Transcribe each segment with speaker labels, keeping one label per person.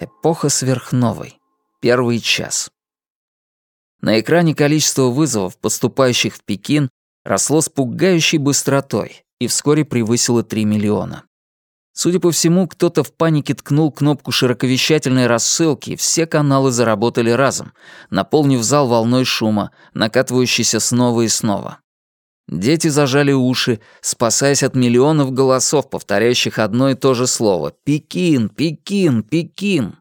Speaker 1: Эпоха сверхновой. Первый час. На экране количество вызовов, поступающих в Пекин, росло с пугающей быстротой и вскоре превысило 3 миллиона. Судя по всему, кто-то в панике ткнул кнопку широковещательной рассылки, и все каналы заработали разом, наполнив зал волной шума, накатывающейся снова и снова. Дети зажали уши, спасаясь от миллионов голосов, повторяющих одно и то же слово «Пекин! Пекин! Пекин!».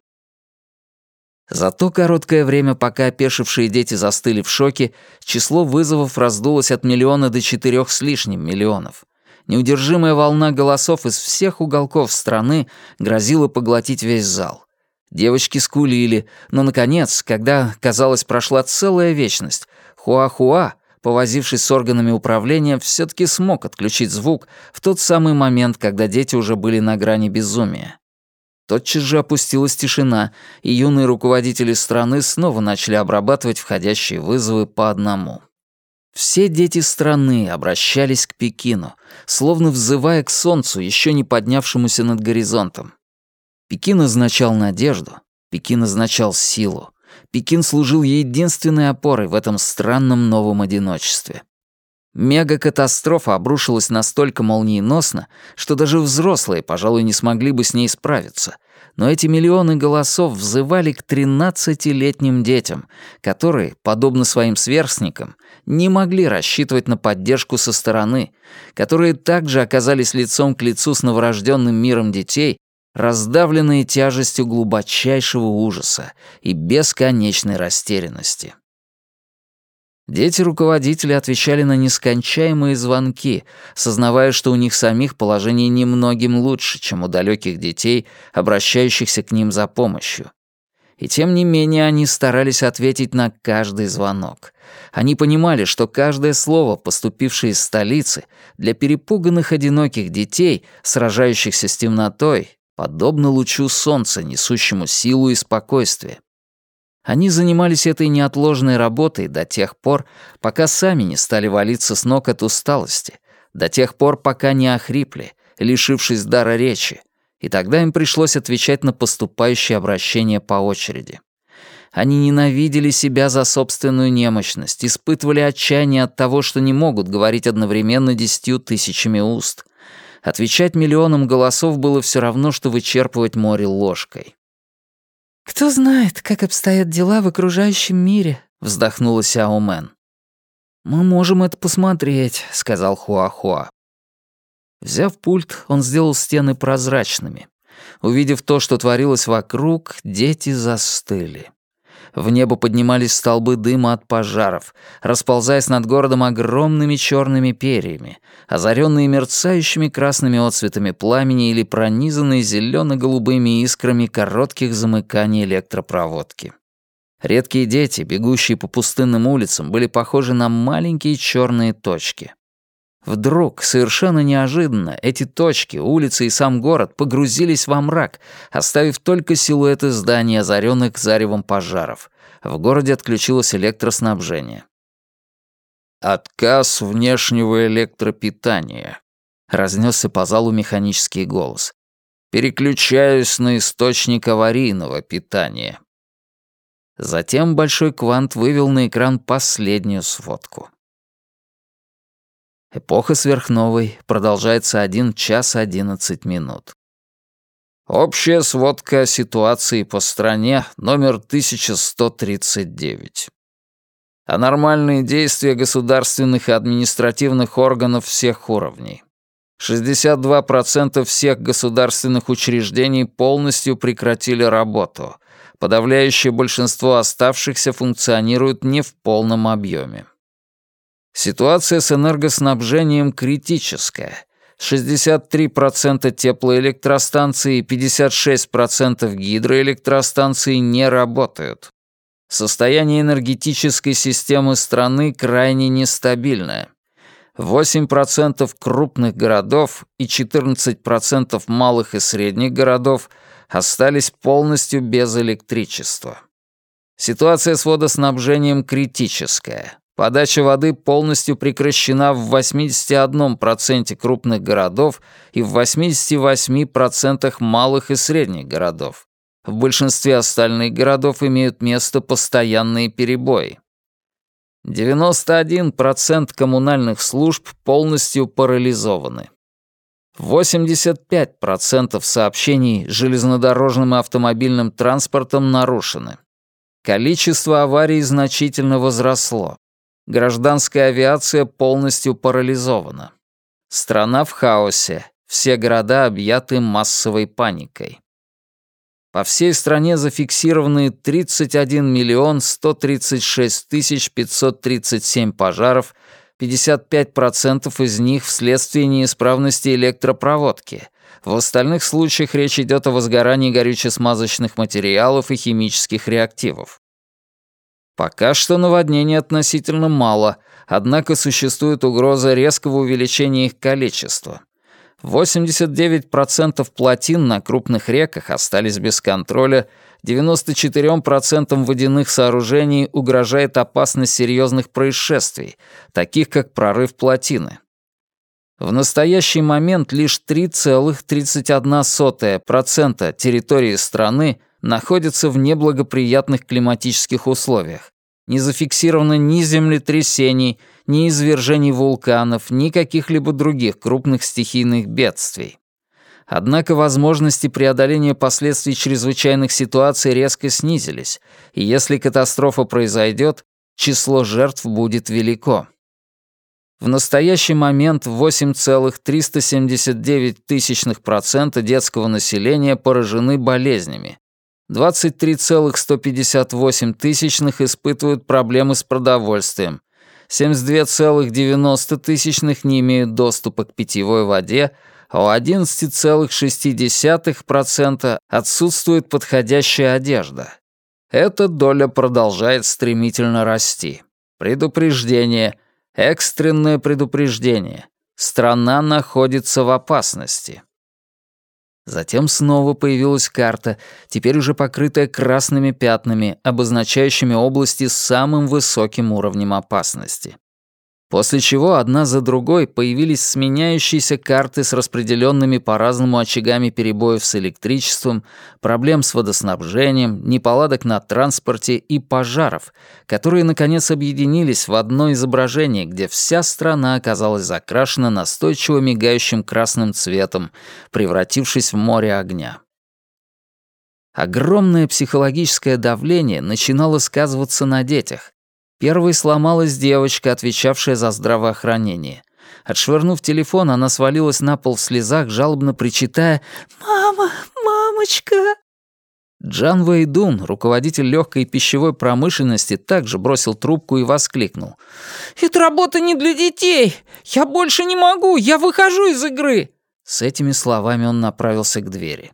Speaker 1: За то короткое время, пока опешившие дети застыли в шоке, число вызовов раздулось от миллиона до четырех с лишним миллионов. Неудержимая волна голосов из всех уголков страны грозила поглотить весь зал. Девочки скулили, но, наконец, когда, казалось, прошла целая вечность, Хуахуа, повозившись с органами управления, все таки смог отключить звук в тот самый момент, когда дети уже были на грани безумия. Тотчас же опустилась тишина, и юные руководители страны снова начали обрабатывать входящие вызовы по одному. Все дети страны обращались к Пекину, словно взывая к солнцу, еще не поднявшемуся над горизонтом. Пекин означал надежду, Пекин означал силу. Пекин служил единственной опорой в этом странном новом одиночестве. Мегакатастрофа обрушилась настолько молниеносно, что даже взрослые, пожалуй, не смогли бы с ней справиться, но эти миллионы голосов взывали к 13-летним детям, которые, подобно своим сверстникам, не могли рассчитывать на поддержку со стороны, которые также оказались лицом к лицу с новорожденным миром детей, раздавленные тяжестью глубочайшего ужаса и бесконечной растерянности. Дети руководители отвечали на нескончаемые звонки, сознавая, что у них самих положение немногим лучше, чем у далеких детей, обращающихся к ним за помощью. И тем не менее они старались ответить на каждый звонок. Они понимали, что каждое слово, поступившее из столицы, для перепуганных одиноких детей, сражающихся с темнотой, подобно лучу солнца, несущему силу и спокойствие. Они занимались этой неотложной работой до тех пор, пока сами не стали валиться с ног от усталости, до тех пор, пока не охрипли, лишившись дара речи, и тогда им пришлось отвечать на поступающие обращения по очереди. Они ненавидели себя за собственную немощность, испытывали отчаяние от того, что не могут говорить одновременно десятью тысячами уст. Отвечать миллионам голосов было все равно, что вычерпывать море ложкой.
Speaker 2: «Кто знает, как обстоят дела в окружающем мире», — вздохнула Сяо Мэн.
Speaker 1: «Мы можем это посмотреть», — сказал Хуахуа. Взяв пульт, он сделал стены прозрачными. Увидев то, что творилось вокруг, дети застыли. В небо поднимались столбы дыма от пожаров, расползаясь над городом огромными черными перьями, озаренные мерцающими красными отцветами пламени или пронизанные зелено-голубыми искрами коротких замыканий электропроводки. Редкие дети, бегущие по пустынным улицам, были похожи на маленькие черные точки. Вдруг, совершенно неожиданно, эти точки, улицы и сам город погрузились во мрак, оставив только силуэты зданий, озаренных заревом пожаров. В городе отключилось электроснабжение. «Отказ внешнего электропитания», — разнесся по залу механический голос. «Переключаюсь на источник аварийного питания». Затем Большой Квант вывел на экран последнюю сводку. Эпоха сверхновой продолжается 1 час 11 минут. Общая сводка ситуации по стране номер 1139. А нормальные действия государственных и административных органов всех уровней. 62% всех государственных учреждений полностью прекратили работу. Подавляющее большинство оставшихся функционируют не в полном объеме. Ситуация с энергоснабжением критическая. 63% теплоэлектростанций и 56% гидроэлектростанций не работают. Состояние энергетической системы страны крайне нестабильное. 8% крупных городов и 14% малых и средних городов остались полностью без электричества. Ситуация с водоснабжением критическая. Подача воды полностью прекращена в 81% крупных городов и в 88% малых и средних городов. В большинстве остальных городов имеют место постоянные перебои. 91% коммунальных служб полностью парализованы. 85% сообщений железнодорожным и автомобильным транспортом нарушены. Количество аварий значительно возросло. Гражданская авиация полностью парализована. Страна в хаосе, все города объяты массовой паникой. По всей стране зафиксированы 31 миллион 136 тысяч 537 пожаров, 55% из них вследствие неисправности электропроводки. В остальных случаях речь идет о возгорании горюче-смазочных материалов и химических реактивов. Пока что наводнений относительно мало, однако существует угроза резкого увеличения их количества. 89% плотин на крупных реках остались без контроля, 94% водяных сооружений угрожает опасность серьезных происшествий, таких как прорыв плотины. В настоящий момент лишь 3,31% территории страны находится в неблагоприятных климатических условиях. Не зафиксировано ни землетрясений, ни извержений вулканов, ни каких-либо других крупных стихийных бедствий. Однако возможности преодоления последствий чрезвычайных ситуаций резко снизились, и если катастрофа произойдет, число жертв будет велико. В настоящий момент 8,379% детского населения поражены болезнями. 23,158 испытывают проблемы с продовольствием. 72,90 не имеют доступа к питьевой воде, а у 11,6% отсутствует подходящая одежда. Эта доля продолжает стремительно расти. Предупреждение, экстренное предупреждение. Страна находится в опасности. Затем снова появилась карта, теперь уже покрытая красными пятнами, обозначающими области с самым высоким уровнем опасности. После чего одна за другой появились сменяющиеся карты с распределенными по-разному очагами перебоев с электричеством, проблем с водоснабжением, неполадок на транспорте и пожаров, которые, наконец, объединились в одно изображение, где вся страна оказалась закрашена настойчиво мигающим красным цветом, превратившись в море огня. Огромное психологическое давление начинало сказываться на детях, Первой сломалась девочка, отвечавшая за здравоохранение. Отшвырнув телефон, она свалилась на пол в слезах, жалобно причитая «Мама, мамочка!». Джан Вэйдун, руководитель легкой пищевой промышленности, также бросил трубку и воскликнул. «Это работа не для детей! Я больше не могу! Я выхожу из игры!» С этими словами он направился к двери.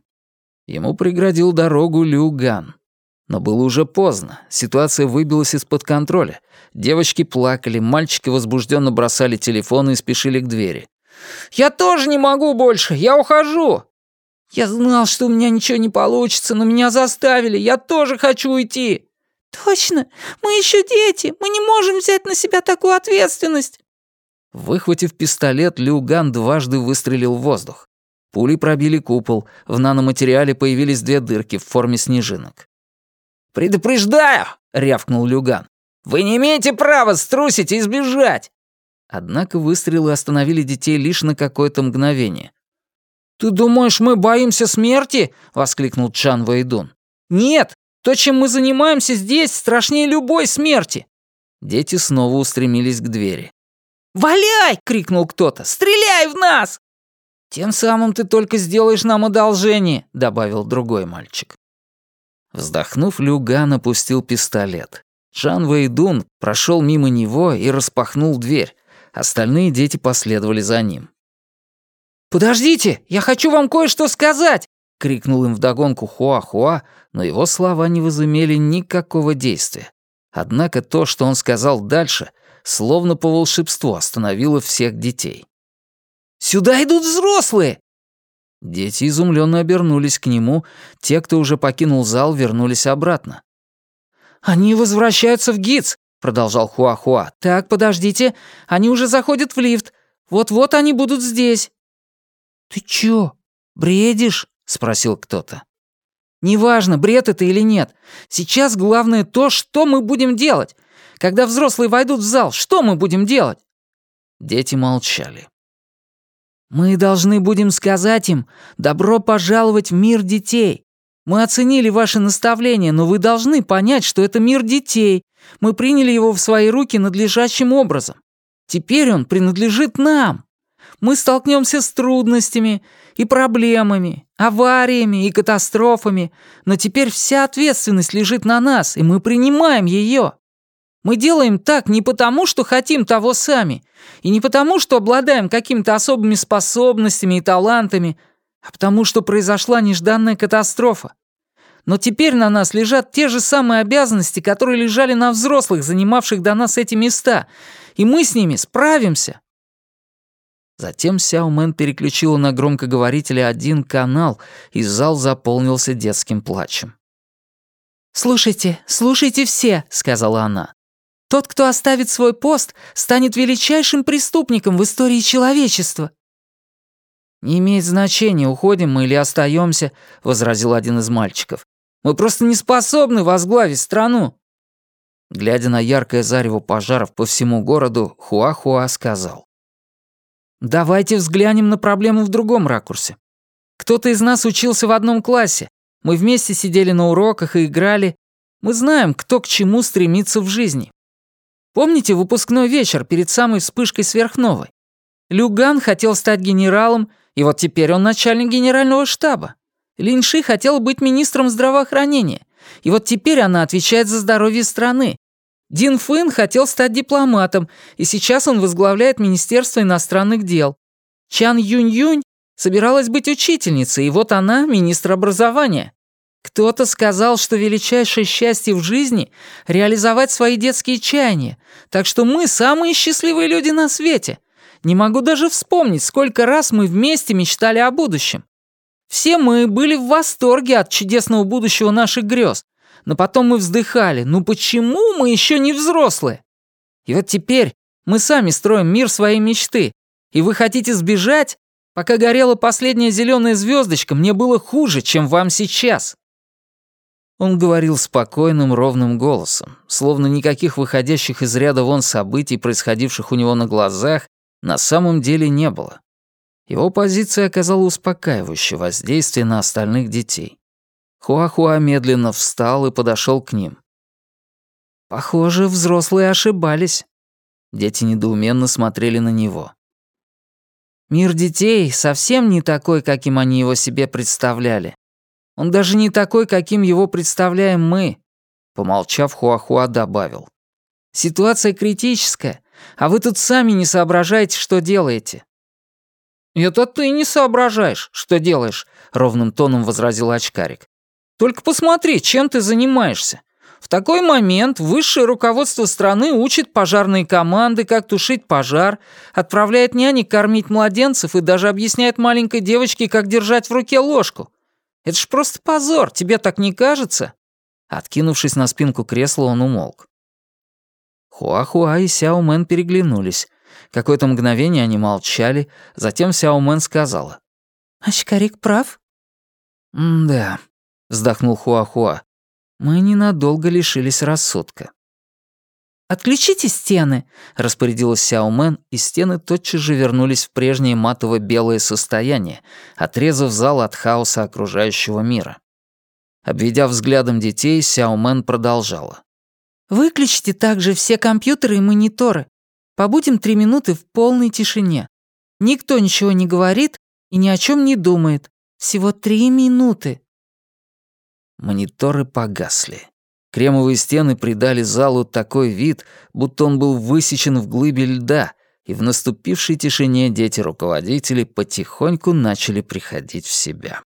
Speaker 1: Ему преградил дорогу Лю Ган. Но было уже поздно, ситуация выбилась из-под контроля. Девочки плакали, мальчики возбужденно бросали телефоны и спешили к двери. «Я тоже не могу больше, я ухожу!» «Я знал, что у меня ничего не получится, но меня заставили, я тоже хочу уйти!» «Точно, мы еще дети, мы не можем взять на себя такую ответственность!» Выхватив пистолет, Люган дважды выстрелил в воздух. Пули пробили купол, в наноматериале появились две дырки в форме снежинок. «Предупреждаю!» — рявкнул Люган. «Вы не имеете права струсить и сбежать!» Однако выстрелы остановили детей лишь на какое-то мгновение. «Ты думаешь, мы боимся смерти?» — воскликнул Чан Вэйдун. «Нет! То, чем мы занимаемся здесь, страшнее любой смерти!» Дети снова устремились к двери. «Валяй!» — крикнул кто-то. «Стреляй в нас!» «Тем самым ты только сделаешь нам одолжение», — добавил другой мальчик. Вздохнув, Люган опустил пистолет. Жан Вэйдун прошел мимо него и распахнул дверь. Остальные дети последовали за ним. «Подождите, я хочу вам кое-что сказать!» — крикнул им вдогонку Хуа-Хуа, но его слова не возымели никакого действия. Однако то, что он сказал дальше, словно по волшебству остановило всех детей. «Сюда идут взрослые! Дети изумленно обернулись к нему, те, кто уже покинул зал, вернулись обратно. «Они возвращаются в ГИЦ», — продолжал Хуахуа. -Хуа. «Так, подождите, они уже заходят в лифт. Вот-вот они будут здесь». «Ты чё, бредишь?» — спросил кто-то.
Speaker 2: Неважно, бред это или нет. Сейчас главное то, что мы будем делать. Когда взрослые войдут в зал, что мы будем делать?»
Speaker 1: Дети молчали.
Speaker 2: «Мы должны будем сказать им «добро пожаловать в мир детей». Мы оценили ваши наставления, но вы должны понять, что это мир детей. Мы приняли его в свои руки надлежащим образом. Теперь он принадлежит нам. Мы столкнемся с трудностями и проблемами, авариями и катастрофами, но теперь вся ответственность лежит на нас, и мы принимаем ее. Мы делаем так не потому, что хотим того сами, и не потому, что обладаем какими-то особыми способностями и талантами, а потому, что произошла нежданная катастрофа. Но теперь на нас лежат те же самые обязанности, которые лежали на взрослых, занимавших до нас эти места, и мы с ними справимся.
Speaker 1: Затем Сяо Мэн переключила на громкоговорителе один канал, и зал заполнился детским плачем.
Speaker 2: «Слушайте, слушайте все», — сказала она. «Тот, кто оставит свой пост, станет величайшим преступником в истории человечества». «Не имеет значения, уходим мы или остаемся, возразил один из мальчиков. «Мы просто не способны возглавить страну». Глядя на яркое зарево пожаров по всему городу, Хуахуа -Хуа сказал. Давайте взглянем на проблему в другом ракурсе. Кто-то из нас учился в одном классе. Мы вместе сидели на уроках и играли. Мы знаем, кто к чему стремится в жизни. Помните выпускной вечер перед самой вспышкой сверхновой? Люган хотел стать генералом, и вот теперь он начальник генерального штаба. Линши хотел быть министром здравоохранения, и вот теперь она отвечает за здоровье страны. Дин Фын хотел стать дипломатом, и сейчас он возглавляет Министерство иностранных дел. Чан Юнь-Юнь собиралась быть учительницей, и вот она министр образования. Кто-то сказал, что величайшее счастье в жизни — реализовать свои детские чаяния, так что мы самые счастливые люди на свете. Не могу даже вспомнить, сколько раз мы вместе мечтали о будущем. Все мы были в восторге от чудесного будущего наших грез, но потом мы вздыхали, ну почему мы еще не взрослые? И вот теперь мы сами строим мир своей мечты, и вы хотите сбежать? Пока горела последняя зеленая звездочка, мне было хуже, чем вам сейчас».
Speaker 1: Он говорил спокойным, ровным голосом, словно никаких выходящих из ряда вон событий, происходивших у него на глазах, на самом деле не было. Его позиция оказала успокаивающее воздействие на остальных детей. Хуахуа медленно встал и подошел к ним.
Speaker 2: «Похоже, взрослые ошибались».
Speaker 1: Дети недоуменно смотрели на него.
Speaker 2: «Мир детей совсем не такой, каким они его себе представляли. Он даже не такой, каким его представляем мы», — помолчав, Хуахуа добавил. «Ситуация критическая, а вы тут сами не соображаете, что делаете». «Это ты не соображаешь, что делаешь», — ровным тоном возразил очкарик. Только посмотри, чем ты занимаешься. В такой момент высшее руководство страны учит пожарные команды, как тушить пожар, отправляет нянек кормить младенцев и даже объясняет маленькой девочке, как держать в руке ложку. Это ж просто позор, тебе так не кажется?» Откинувшись на спинку кресла, он умолк.
Speaker 1: Хуахуа и Сяо Мэн переглянулись. Какое-то мгновение они молчали, затем Сяо Мэн сказала.
Speaker 2: «Очкарик прав?»
Speaker 1: «Да, вздохнул Хуахуа. Мы ненадолго лишились рассудка.
Speaker 2: «Отключите стены», — распорядилась Сяо Мэн, и стены тотчас же вернулись в прежнее матово-белое состояние, отрезав зал от хаоса окружающего мира. Обведя взглядом детей, Сяо Мэн продолжала. «Выключите также все компьютеры и мониторы. Побудем три минуты в полной тишине. Никто ничего не говорит и ни о чем не думает. Всего три минуты.
Speaker 1: Мониторы погасли. Кремовые стены придали залу такой вид, будто он был высечен в глыбе льда, и в наступившей тишине дети руководителей потихоньку начали приходить в себя.